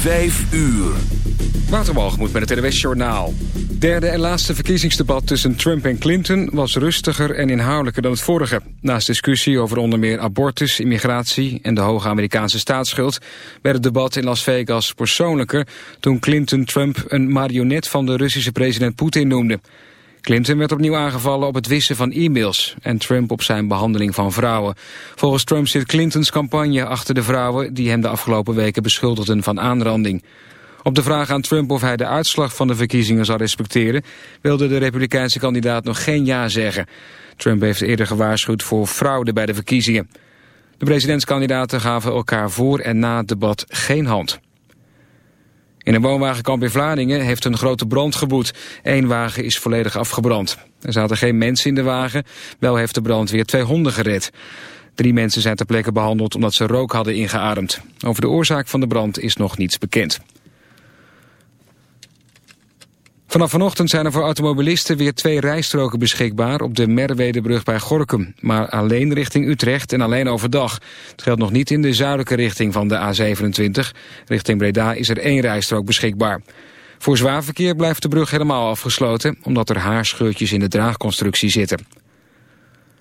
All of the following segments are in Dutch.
Vijf uur. Waterwalgemoed met het RWS Journaal. Derde en laatste verkiezingsdebat tussen Trump en Clinton... was rustiger en inhoudelijker dan het vorige. Naast discussie over onder meer abortus, immigratie... en de hoge Amerikaanse staatsschuld... werd het debat in Las Vegas persoonlijker... toen Clinton Trump een marionet van de Russische president Poetin noemde. Clinton werd opnieuw aangevallen op het wissen van e-mails... en Trump op zijn behandeling van vrouwen. Volgens Trump zit Clintons campagne achter de vrouwen... die hem de afgelopen weken beschuldigden van aanranding. Op de vraag aan Trump of hij de uitslag van de verkiezingen zal respecteren... wilde de republikeinse kandidaat nog geen ja zeggen. Trump heeft eerder gewaarschuwd voor fraude bij de verkiezingen. De presidentskandidaten gaven elkaar voor en na het debat geen hand. In een woonwagenkamp in Vlaardingen heeft een grote brand geboet. Eén wagen is volledig afgebrand. Er zaten geen mensen in de wagen, wel heeft de brandweer twee honden gered. Drie mensen zijn ter plekke behandeld omdat ze rook hadden ingeademd. Over de oorzaak van de brand is nog niets bekend. Vanaf vanochtend zijn er voor automobilisten weer twee rijstroken beschikbaar op de Merwedebrug bij Gorkum. Maar alleen richting Utrecht en alleen overdag. Het geldt nog niet in de zuidelijke richting van de A27. Richting Breda is er één rijstrook beschikbaar. Voor zwaar verkeer blijft de brug helemaal afgesloten... omdat er haarscheurtjes in de draagconstructie zitten.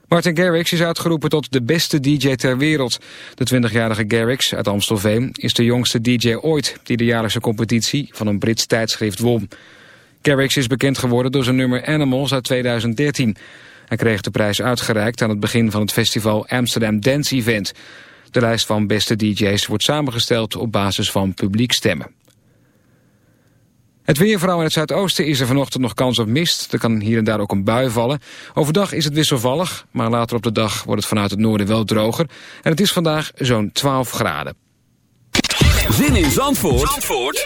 Martin Garrix is uitgeroepen tot de beste DJ ter wereld. De 20-jarige Garrix uit Amstelveen is de jongste DJ ooit... die de jaarlijkse competitie van een Brits tijdschrift won... Garrix is bekend geworden door zijn nummer Animals uit 2013. Hij kreeg de prijs uitgereikt aan het begin van het festival Amsterdam Dance Event. De lijst van beste DJ's wordt samengesteld op basis van publiekstemmen. Het weer, in het zuidoosten, is er vanochtend nog kans op mist. Er kan hier en daar ook een bui vallen. Overdag is het wisselvallig, maar later op de dag wordt het vanuit het noorden wel droger. En het is vandaag zo'n 12 graden. Zin in Zandvoort, Zandvoort?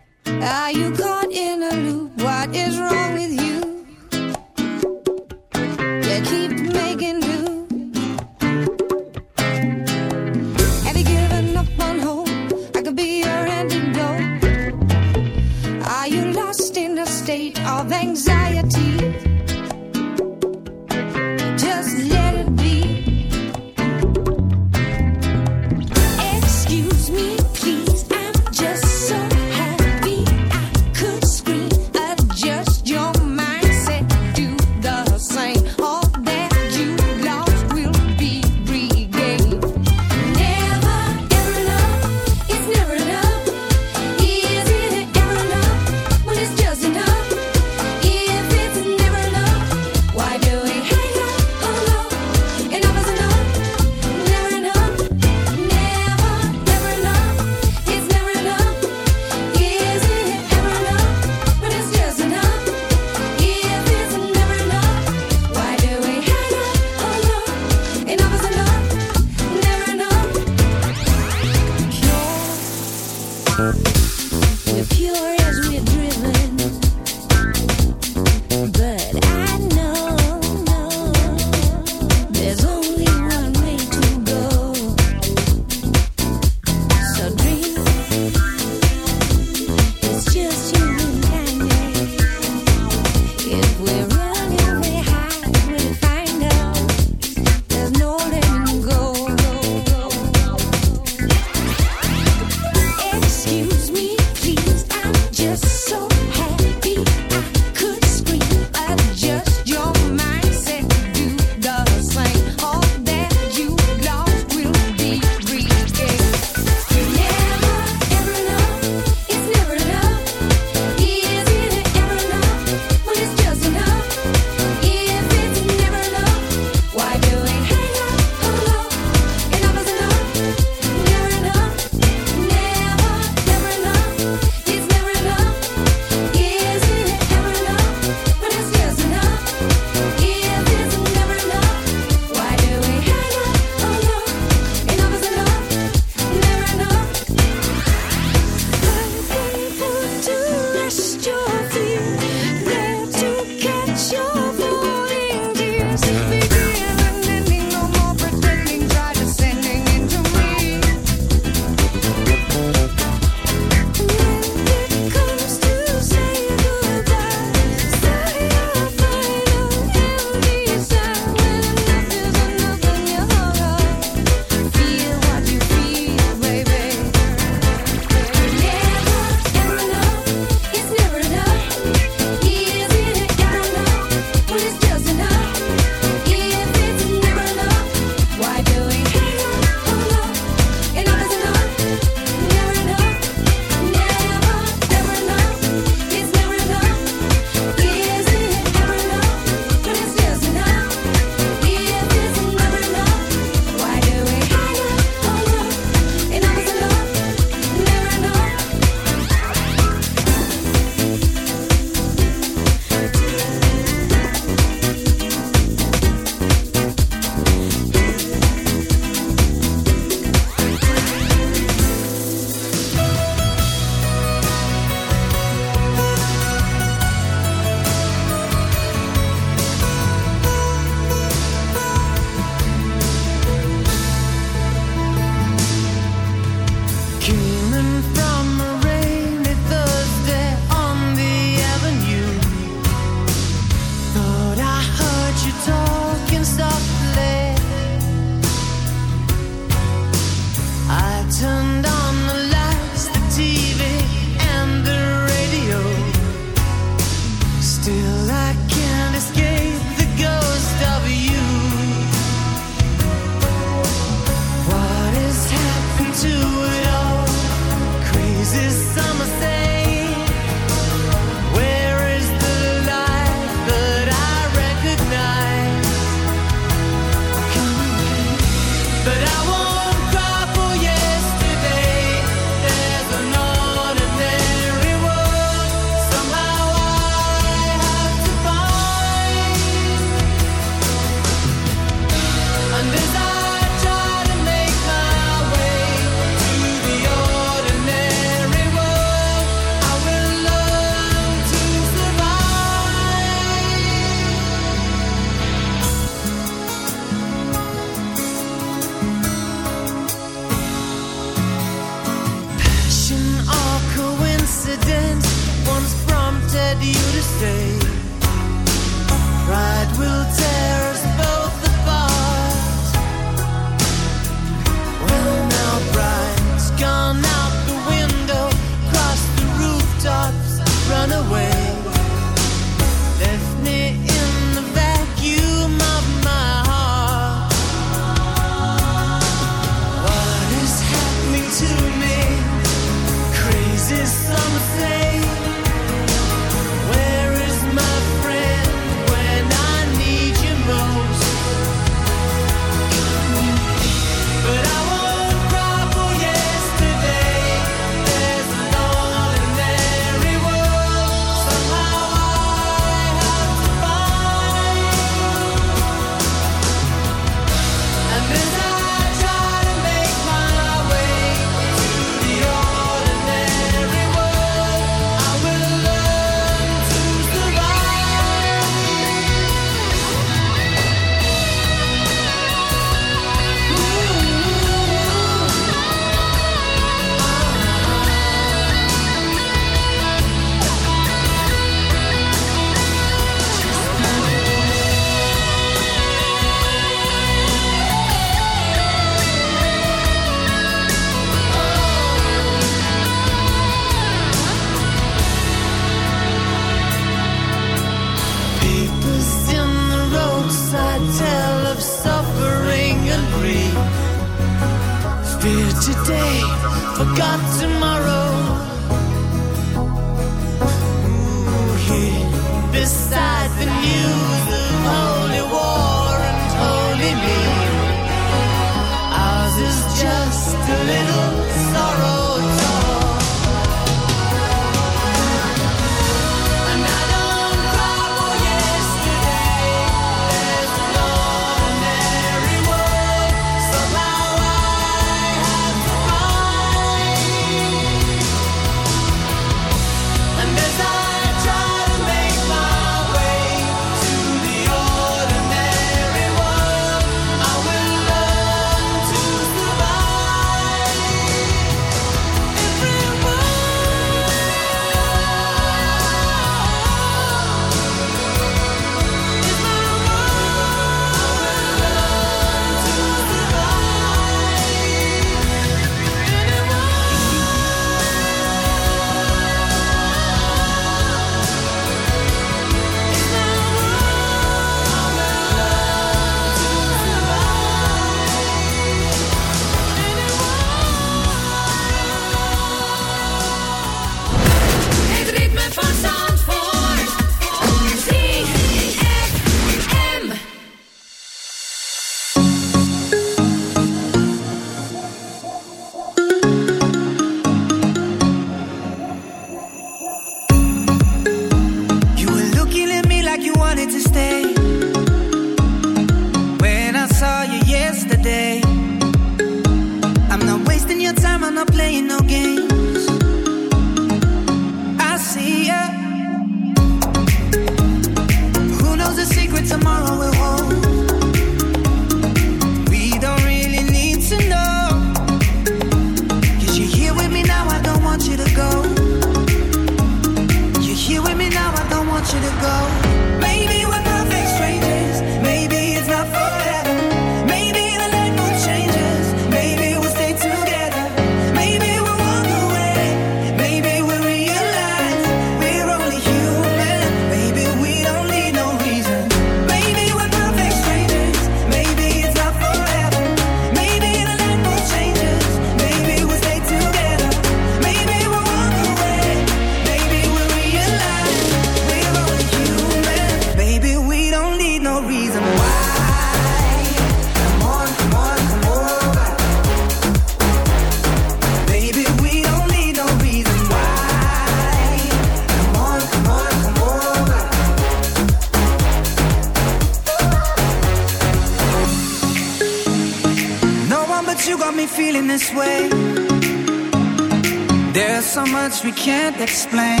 Explain.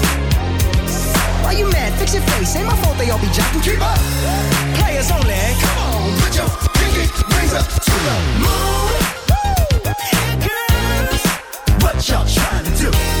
Why you mad? Fix your face. Ain't my fault they all be jocking. Keep up. Players only. Come on, put your pinky rings up to the moon. Here comes what y'all trying to do.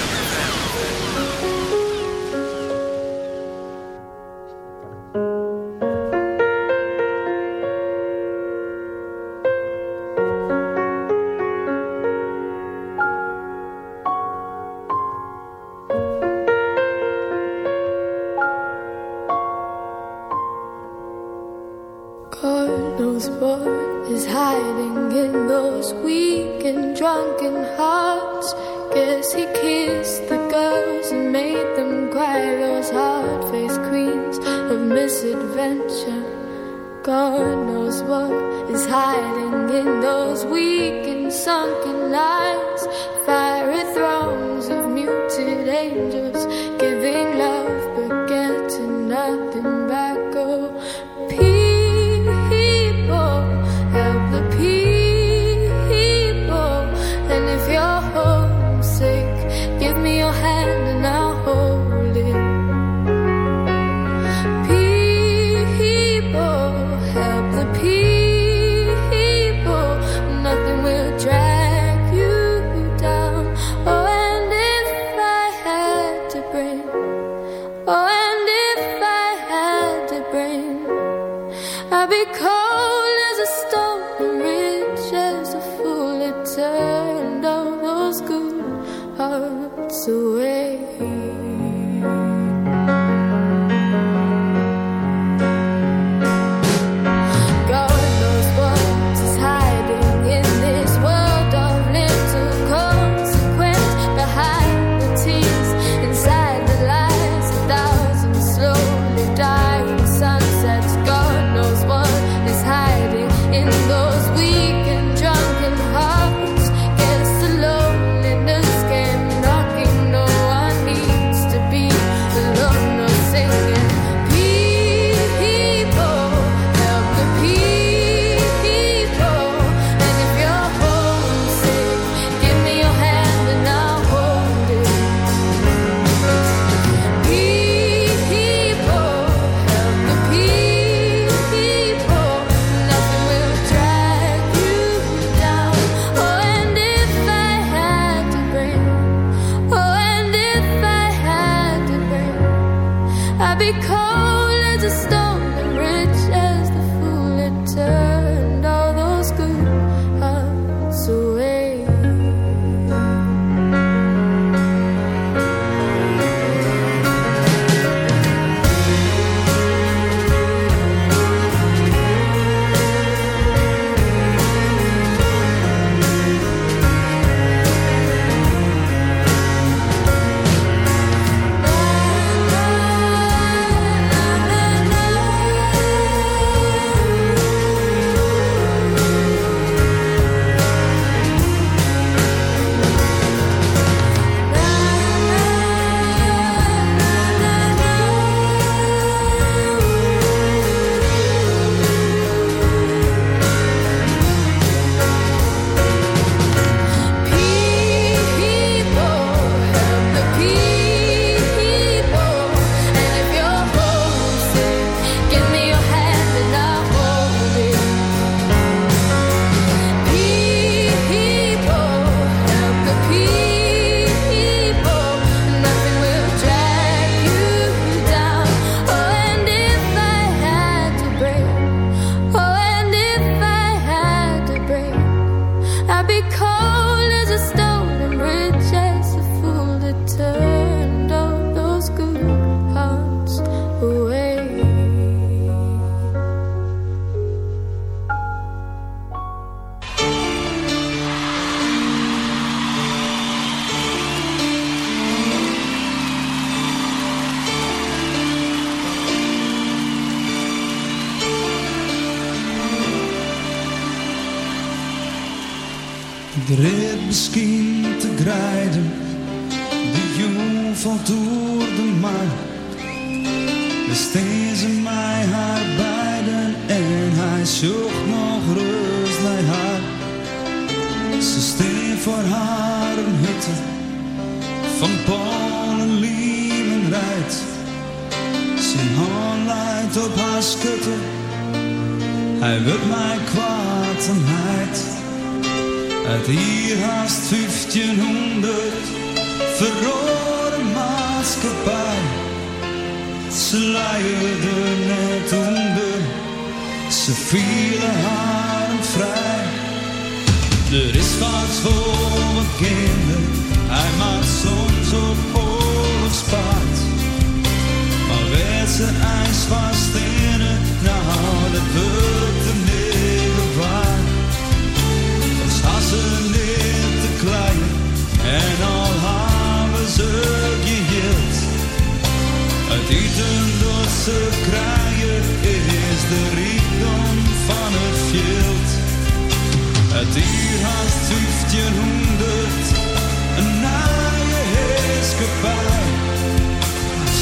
hearts away.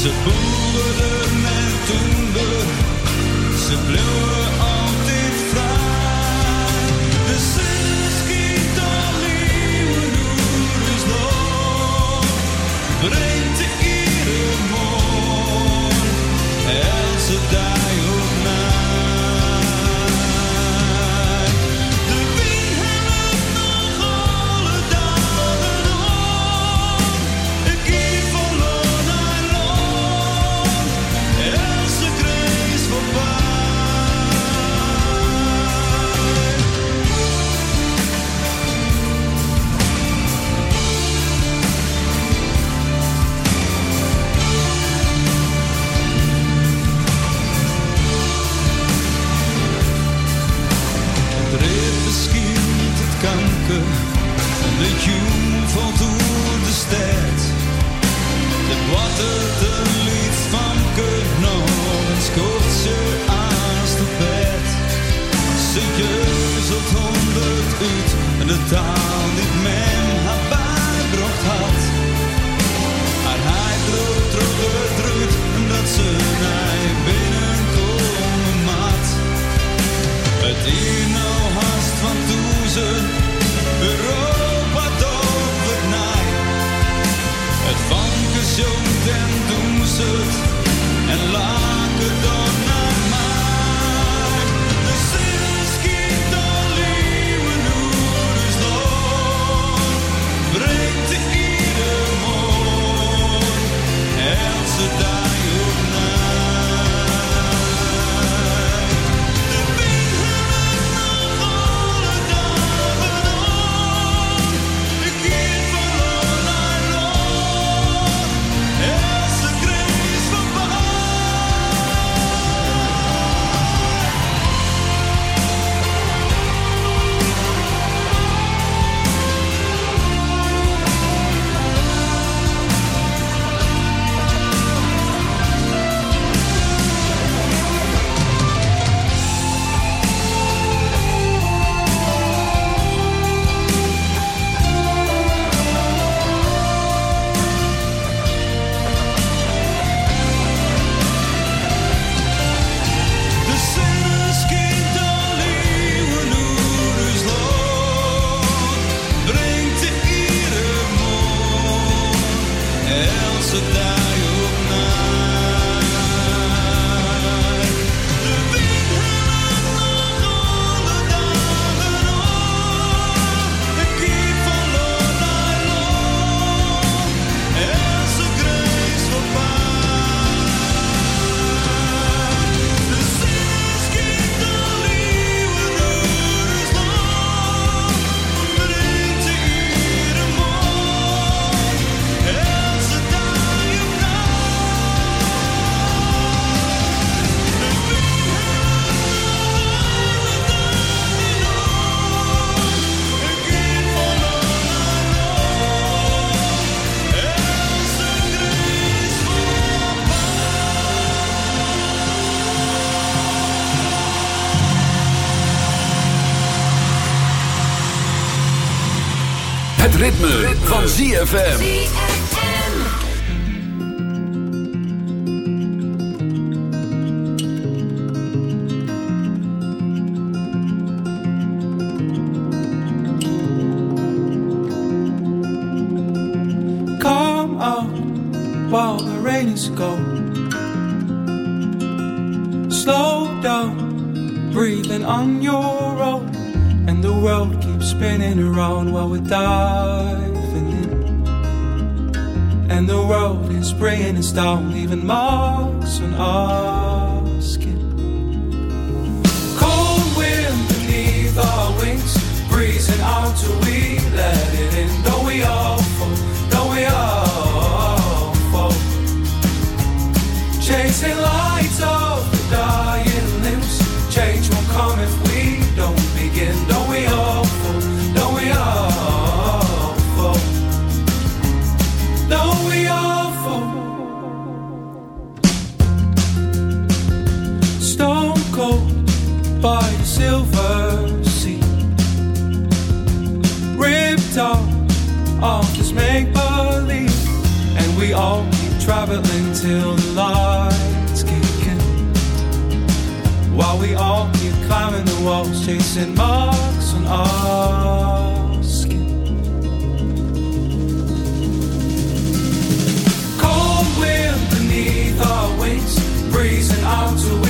Ze boeren en toender, ze bleven van ZFM. stop leaving my climbing the walls, chasing marks on our skin. Cold wind beneath our wings, breezing out to